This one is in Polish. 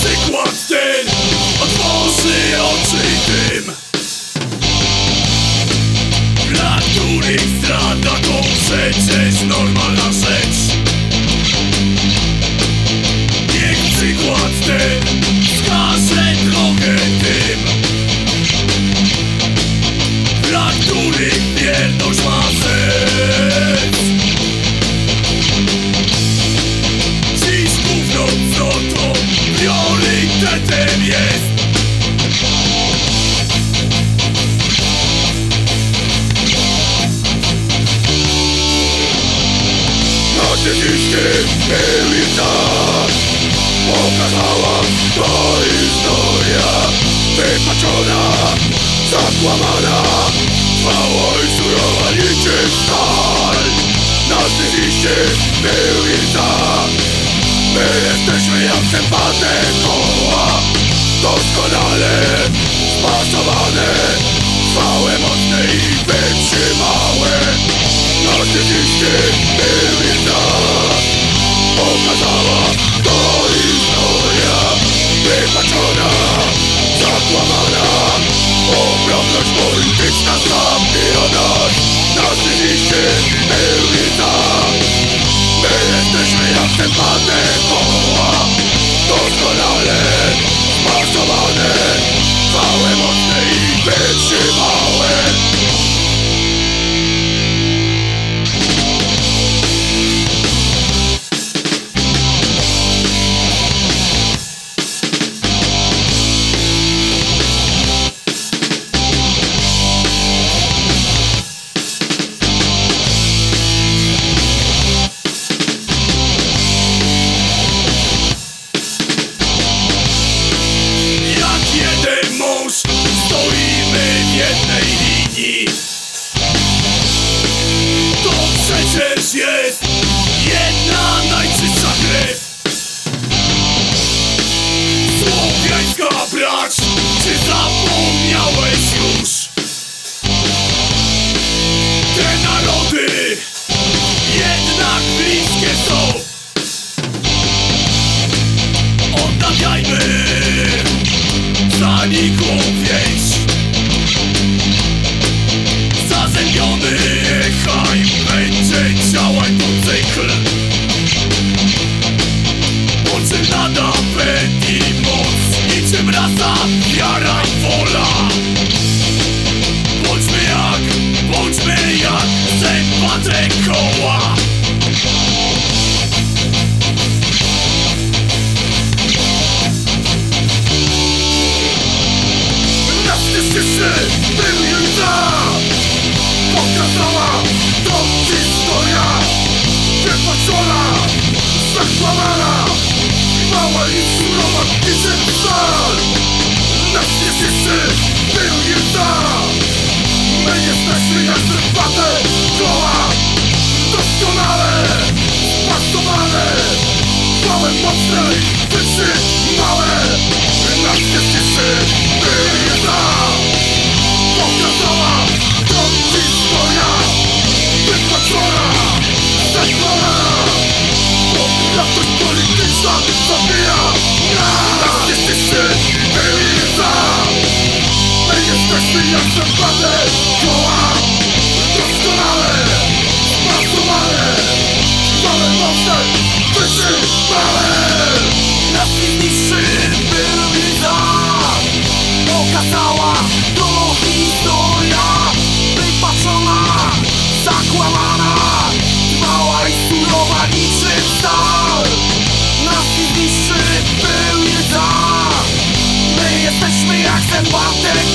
świat ten otworzy oczy tym. Dla których zdrada to przecież normalna rzecz. Niech przykład ten wskaże drogę tym. Dla których wierność ma sens jest Narcyzisty był i tak Pokazała to historia Wypaczona, zakłamana Trwała i surowa niczym stal Narcyzisty był i tak My jesteśmy jak zębate koła Doskonale spasowane Trwałe, mocne i wytrzymałe. Narcyzisty był i tak Pokazała to historia Wypaczona, zakłamana. Poprawność polityczna zabija nas Narcyzisty był przecież jest jedna najczystsza krew Słowiańska brać, czy zapomniałeś Był Juda Pokazała to historia. Wypaczona, zakłamana Mała i surowa niczym stal Narcystyczny był Juda My jesteśmy jak zębate koła. Doskonale spasowane Małe, mocne, wytrzymałe. Był Juda Pokazała jesteśmy jak zębate koła Doskonale spasowane Małe, mocne, wytrzymałe Narcystyczny był Juda Pokazała to historia. Wypaczona, zakłamana. Mała i surowa niczym stal Nas nie zniszczy był Juda My jesteśmy jak zębate